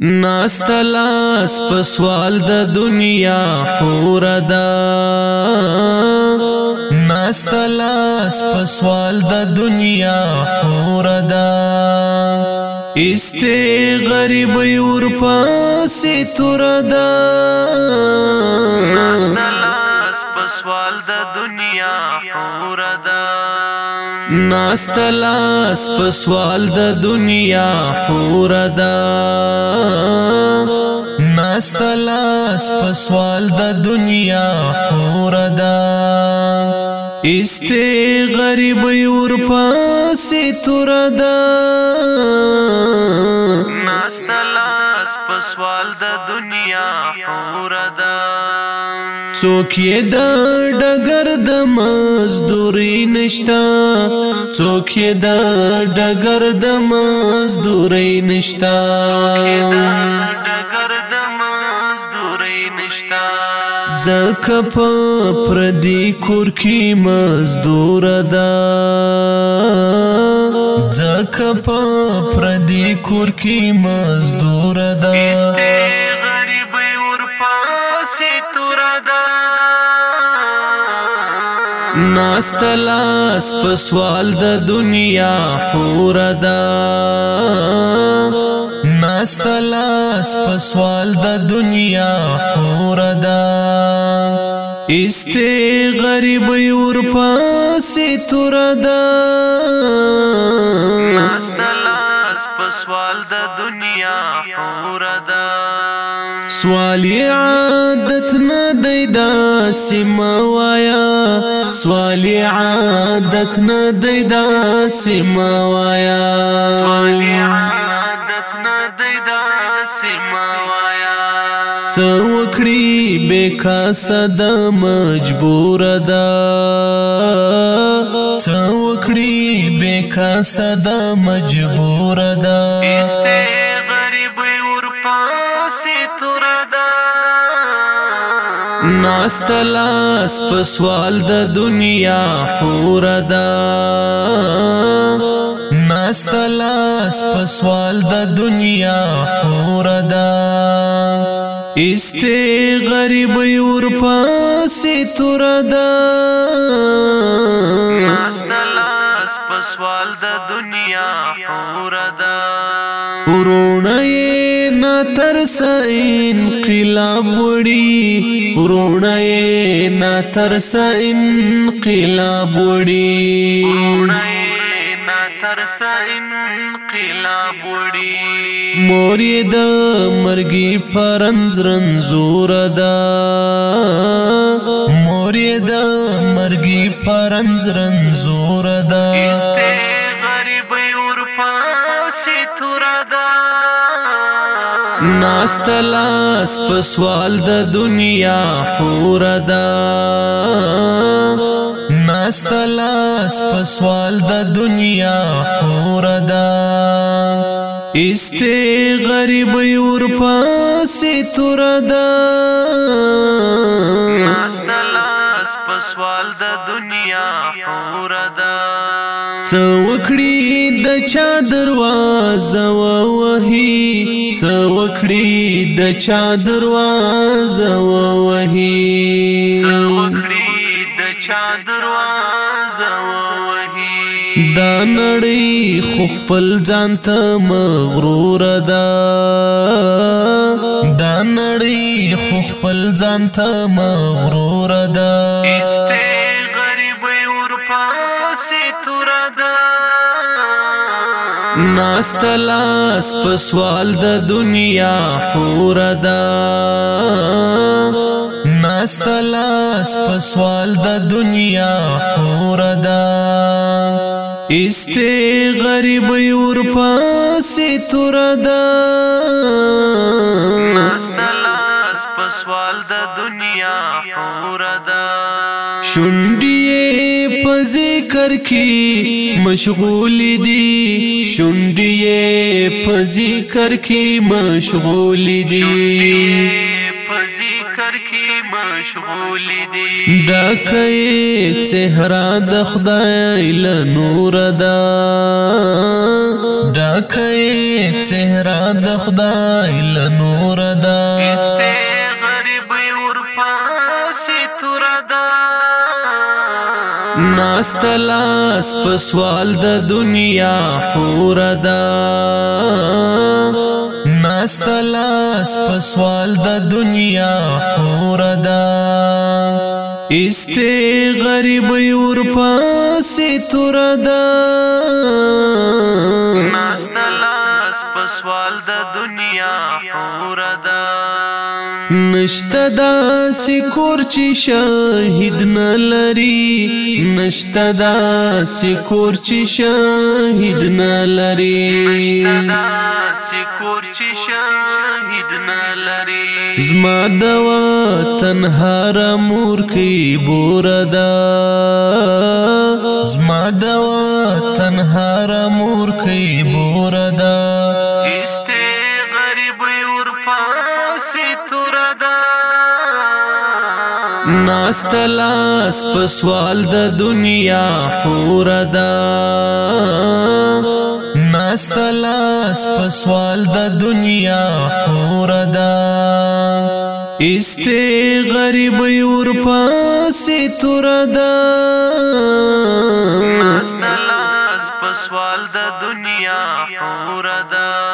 ناستلاس په سوال د دنیا حور دا ناستلاس په سوال د دنیا حور دا استه غریب ور پاسې تور دا ناستلاس په سوال د دنیا حور دا استلاس په سوال د دنیا حور دا ناستلاس په سوال د دنیا حور دا استه غریب ور پاسه تور دا څوک یې د ډګر د مزدوري نشتا څوک یې د ډګر د مزدوري نشتا ځکه په پردي کور کې مزدور ده ځکه په پردي کور کې مزدور ده ناستلاس په سوال د دنیا حور دا ناستلاس په سوال د دنیا حور دا استه غریب ور پاسې تور دا ناستلاس په سوال د دنیا حور دا سوالی عادت نه دی دا سیما وایا سوالی عادت نه دی دا سیما وایا سوالی عادت نه دی دا سیما وایا څوکړي بیکاس د مجبور ده څوکړي بیکاس د مجبور ده ناستلاس په سوال د دنیا حور دا ناستلاس په سوال د دنیا حور دا استه غریب ور پاسې تور دا ناستلاس په سوال د دنیا حور دا ورونه تر سین انقلاب وړي ورونه نا تر سین انقلاب وړي مور د مرګي فرنز رنزور ده مور د مرګي فرنز رنزور ده ناستلاس په سوال د دنیا حور دا ناستلاس په سوال د دنیا حور دا استه غریب ور پاسې تور دا ناستلاس په سوال د دنیا حور دا څوکړي د چا دروازه و سوکړي د چا دروازه ووهي سوکړي د چا دروازه ووهي دا نړۍ خو خپل ځان ته مغرور ده دا نړۍ خو خپل ځان ته مغرور ده غریب ور پاسې تور ده ناستلاس په سوال د دنیا حور دا ناستلاس په سوال د دنیا حور دا استه غریب ور پاسې تور دا ناستلاس په سوال د دنیا حور دا شونډي په ذکر کې مشغول دي شونډې په ذکر کې مشغول دي مشغول دي دا کئ چهره د خدای له نور دا دا کئ چهره د خدای له نور دا غریب ور پاسې تور دا ناستلاس په سوال د دنیا حور دا ناستلاس په سوال د دنیا حور دا استه غریب ور پاسې تور دا ناستلاس په سوال د دنیا حور دا نشته دا سکور چې شاهد نه لري نشته دا سکور چې شاهد نه لري زما د وطن هر مور کې بوردا زما د وطن هر مور کې بوردا ناستلاس په سوال د دنیا حور دا ناستلاس په سوال د دنیا حور دا استه غریب ور پاسې تور دا ناستلاس په سوال د دنیا حور دا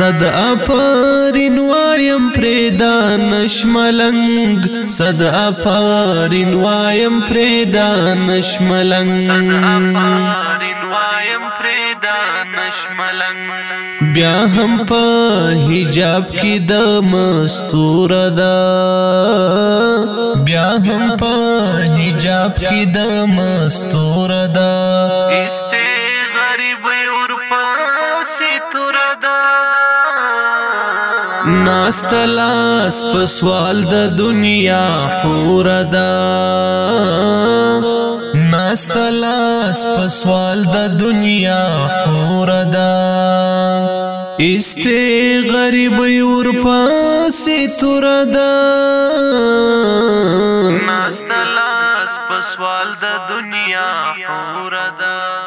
صد افارین وایم پریدان شملنګ صد افارین وایم پریدان شملنګ صد افارین وایم پریدان شملنګ بیا هم په حجاب کې د مستور دا بیا هم په حجاب کې د مستور دا استه غریب ور پاسې تور دا ناستلاس په سوال د دنیا حور ده ناستلاس په سوال د دنیا حور ده استه غریب ور پاسې تور ده ناستلاس په سوال د دنیا حور ده